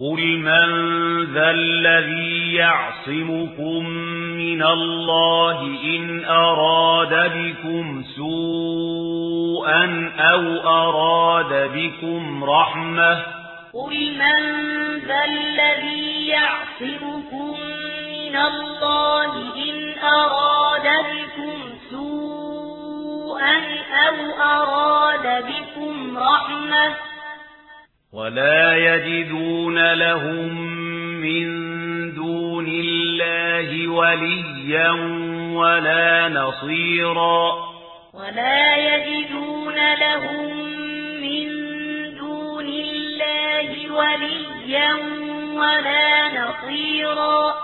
قل من ذا الذي يعصمكم من الله إن أراد بكم سوءا أو أراد بكم رحمة قل من ذا الذي يعصمكم من الله إن أراد بكم سوءا أو أراد بكم ولا يجدون لهم من دون الله وليا ولا نصيرا. ولا يجدون لهم من دون الله وليا ولا نصيرا.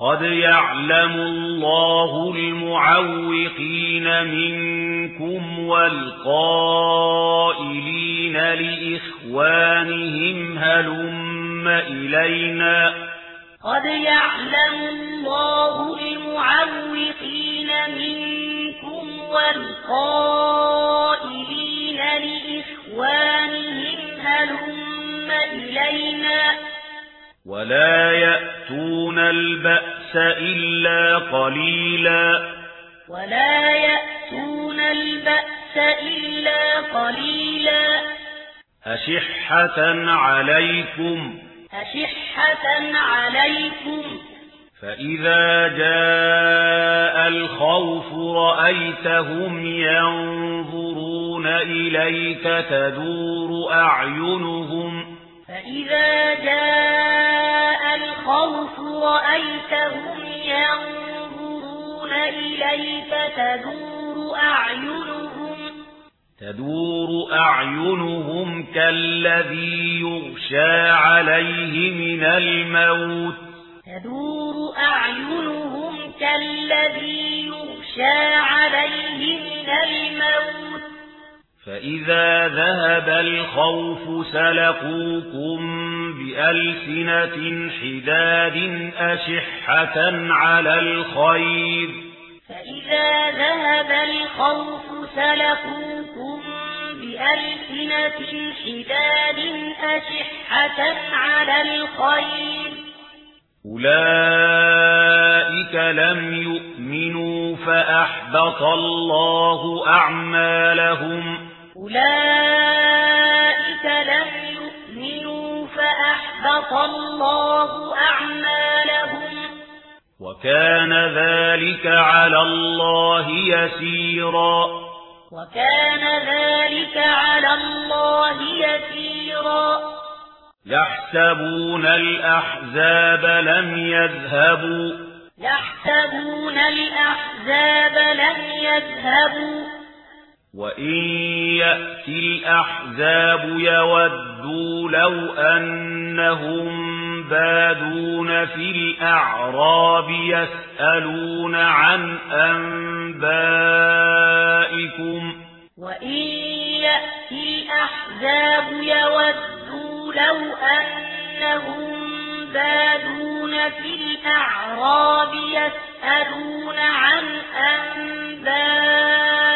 قد يعلم الله المعوقين منكم والقائلين لإخوانهم هلم إلينا قد يعلم الله المعوقين منكم والقائلين لإخوانهم هلم إلينا ولا يأتون البأس إلا قليلا ولا يأتون البأس إلا قليلا أشحة عليكم أشحة عليكم فإذا جاء الخوف رأيتهم ينظرون إليك تدور أعينهم فإذا جاء رأيتهم ينظرون إليك تدور أعينهم تدور أعينهم كالذي يغشى عليه من الموت تدور أعينهم كالذي يغشى عليه فَإِذَا ذَهَبَ الْخَوْفُ سَلَقُوكُمْ بِأَلْسِنَةٍ حِدَادٍ أَشِحَّةً عَلَى الْخَيْرِ فَإِذَا ذَهَبَ الْخَوْفُ سَلَقُوكُمْ بِأَلْسِنَةٍ حِدَادٍ أَشِحَّةً عَلَى الْخَيْرِ أُولَئِكَ لَمْ يُؤْمِنُوا فَأَحْبَطَ اللَّهُ أَعْمَالَهُمْ أولئك لم يؤمنوا فأحبط الله أعمالهم وكان ذلك على الله يسيرا وكان ذلك على الله يسيرا يحسبون الأحزاب لم يذهبوا يحسبون الأحزاب لم يذهبوا وَإِنْ يَأْتِ الْأَحْزَابُ يَوَدُّوا لَوْ أَنَّهُمْ بادون في الأعراب يسألون عن أنبائكم وإن يأتي الأحزاب يودوا لو أنهم بادون في الأعراب يسألون عن أنبائكم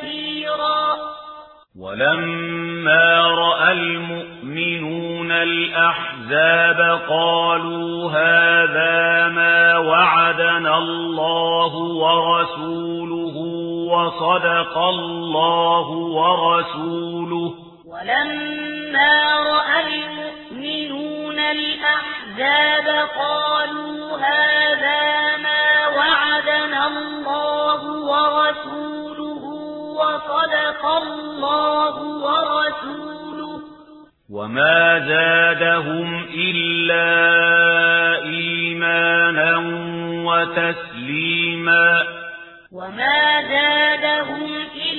كثيرا ولما رأى المؤمنون الأحزاب قالوا هذا ما وعدنا الله ورسوله وصدق الله ورسوله ولما رأى المؤمنون الأحزاب قالوا هذا ما وعدنا الله ورسوله صدق الله ورسوله. وما زادهم إلا إيمانا وتسليما. وما زادهم إلا